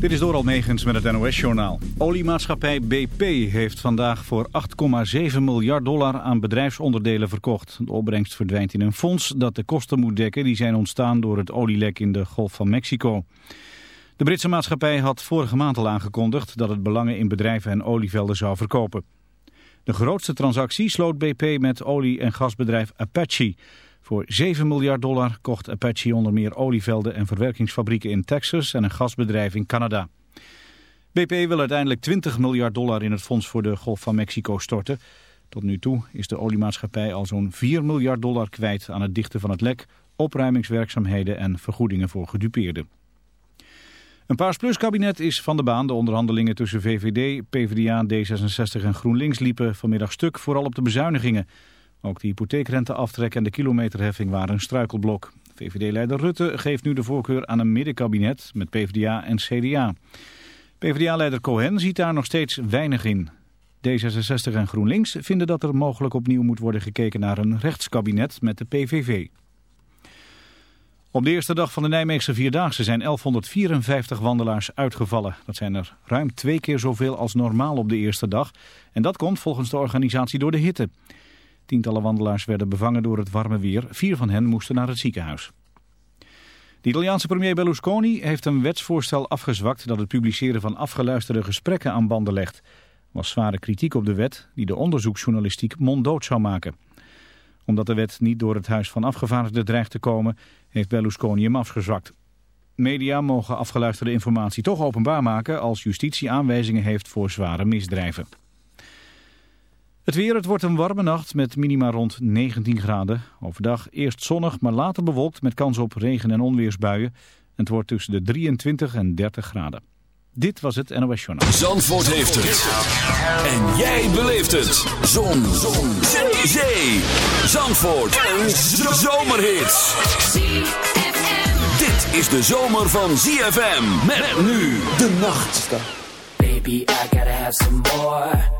Dit is door Almegens met het NOS-journaal. Oliemaatschappij BP heeft vandaag voor 8,7 miljard dollar aan bedrijfsonderdelen verkocht. De opbrengst verdwijnt in een fonds dat de kosten moet dekken die zijn ontstaan door het olielek in de Golf van Mexico. De Britse maatschappij had vorige maand al aangekondigd dat het belangen in bedrijven en olievelden zou verkopen. De grootste transactie sloot BP met olie- en gasbedrijf Apache... Voor 7 miljard dollar kocht Apache onder meer olievelden en verwerkingsfabrieken in Texas en een gasbedrijf in Canada. BP wil uiteindelijk 20 miljard dollar in het fonds voor de Golf van Mexico storten. Tot nu toe is de oliemaatschappij al zo'n 4 miljard dollar kwijt aan het dichten van het lek, opruimingswerkzaamheden en vergoedingen voor gedupeerden. Een Paars Plus kabinet is van de baan. De onderhandelingen tussen VVD, PvdA, D66 en GroenLinks liepen vanmiddag stuk, vooral op de bezuinigingen. Ook de hypotheekrenteaftrek en de kilometerheffing waren een struikelblok. VVD-leider Rutte geeft nu de voorkeur aan een middenkabinet met PvdA en CDA. PvdA-leider Cohen ziet daar nog steeds weinig in. D66 en GroenLinks vinden dat er mogelijk opnieuw moet worden gekeken naar een rechtskabinet met de PVV. Op de eerste dag van de Nijmeegse Vierdaagse zijn 1154 wandelaars uitgevallen. Dat zijn er ruim twee keer zoveel als normaal op de eerste dag. En dat komt volgens de organisatie door de hitte. Tientallen wandelaars werden bevangen door het warme weer. Vier van hen moesten naar het ziekenhuis. De Italiaanse premier Berlusconi heeft een wetsvoorstel afgezwakt dat het publiceren van afgeluisterde gesprekken aan banden legt. Was zware kritiek op de wet die de onderzoeksjournalistiek monddood zou maken. Omdat de wet niet door het Huis van Afgevaardigden dreigt te komen, heeft Berlusconi hem afgezwakt. Media mogen afgeluisterde informatie toch openbaar maken als justitie aanwijzingen heeft voor zware misdrijven. Het weer, het wordt een warme nacht met minima rond 19 graden. Overdag eerst zonnig, maar later bewolkt met kans op regen- en onweersbuien. Het wordt tussen de 23 en 30 graden. Dit was het NOS Journaal. Zandvoort heeft het. En jij beleeft het. Zon. Zon. Zee. Zandvoort. Een zomerhit. Dit is de zomer van ZFM. Met nu de nacht. Baby, I gotta have some more.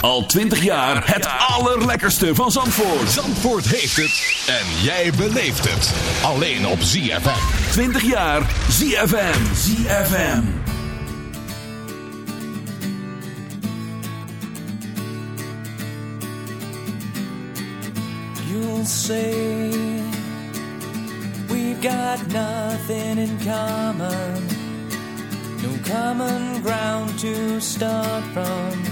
Al 20 jaar het allerlekkerste van Zandvoort. Zandvoort heeft het en jij beleeft het. Alleen op ZFM. 20 jaar ZFM. ZFM. You'll say we've got nothing in common. No common ground to start from.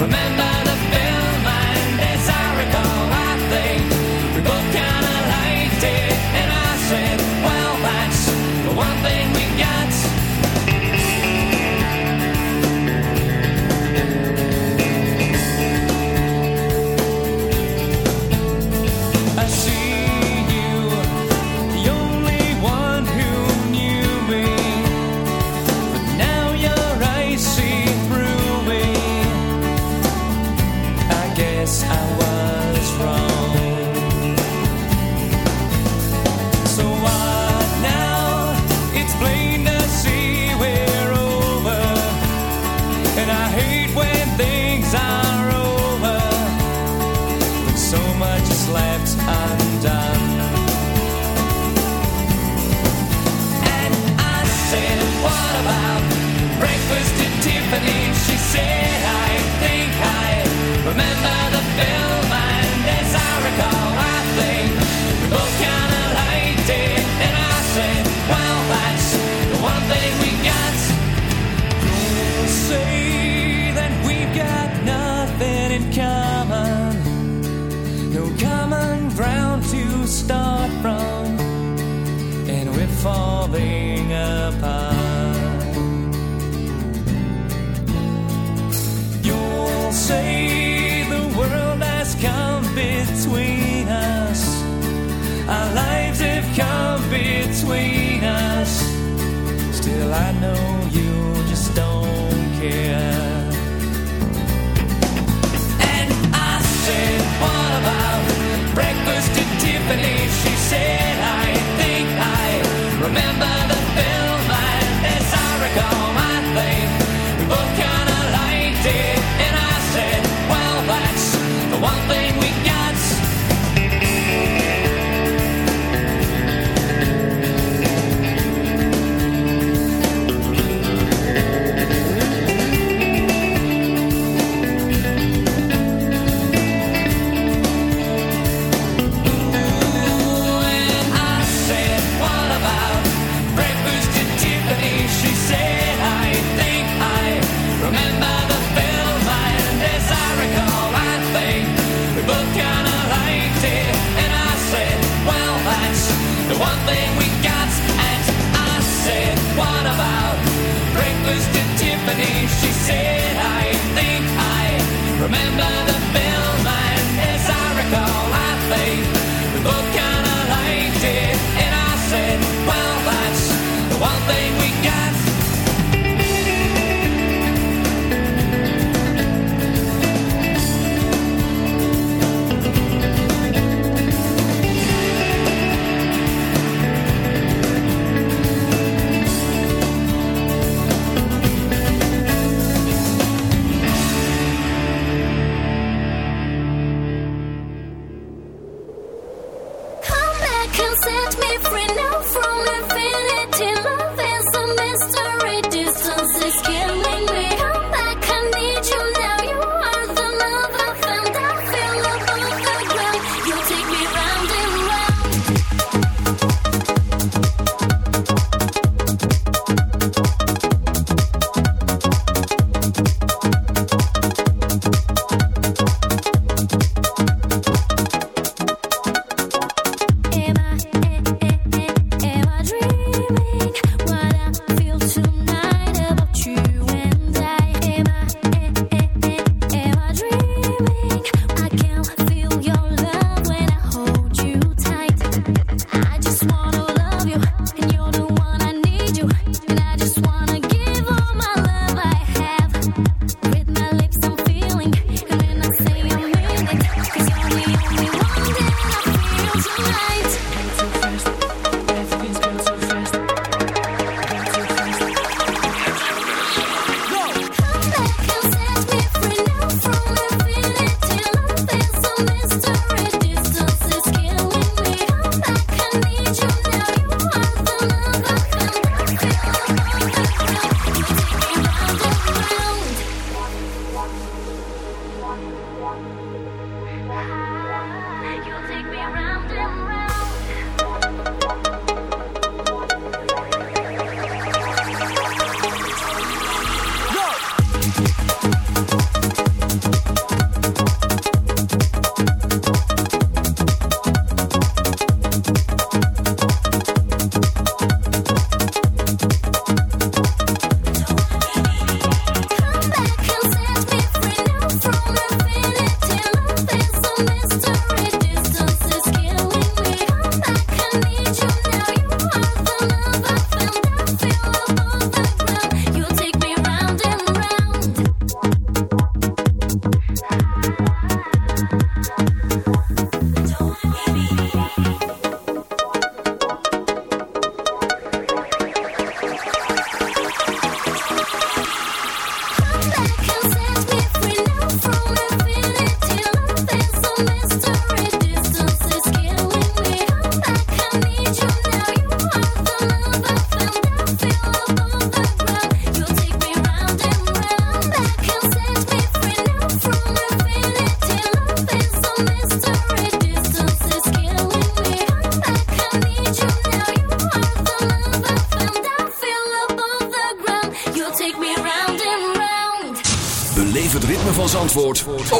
remember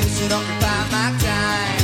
fix it up and buy my time.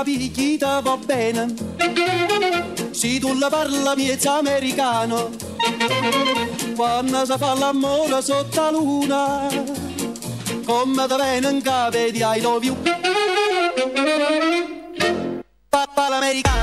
una picchita va bene. Se tu la parla miezza americano, quando si fa l'amore sotto la luna, come te venen capo di I love you. Papà l'americano.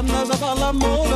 Nada a amor.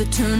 the turn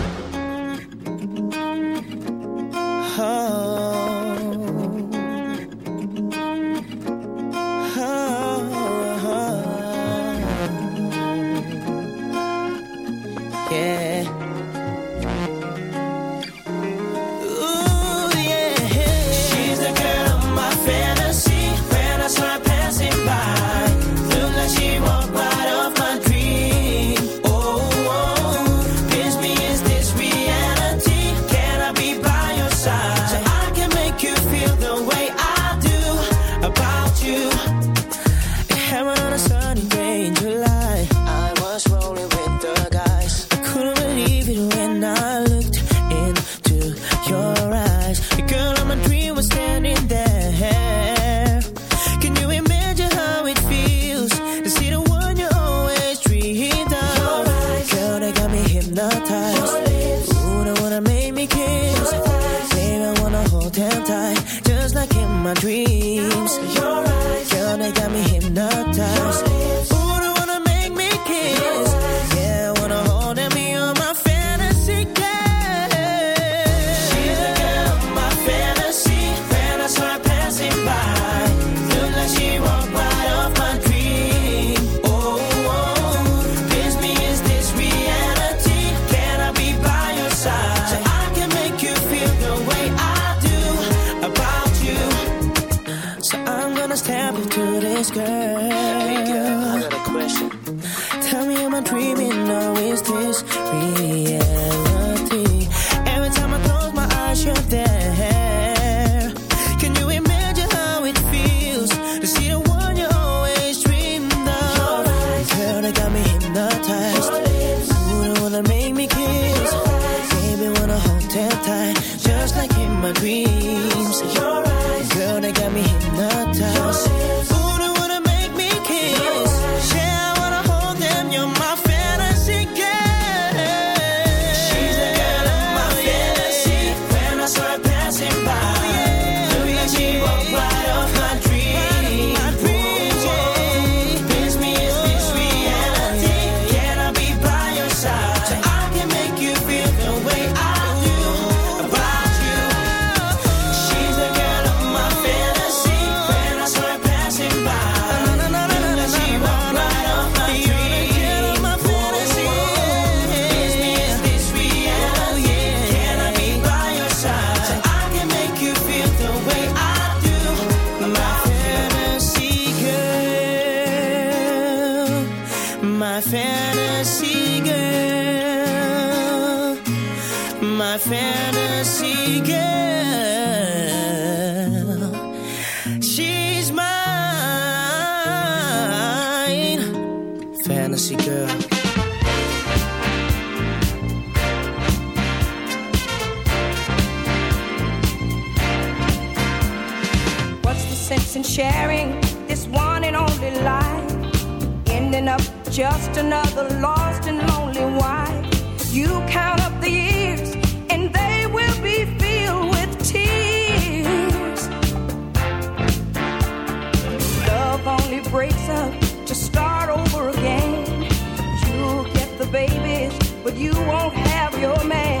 fantasy girl. She's mine, fantasy girl. What's the sense in sharing this one and only life? Ending up just another long you won't have your man.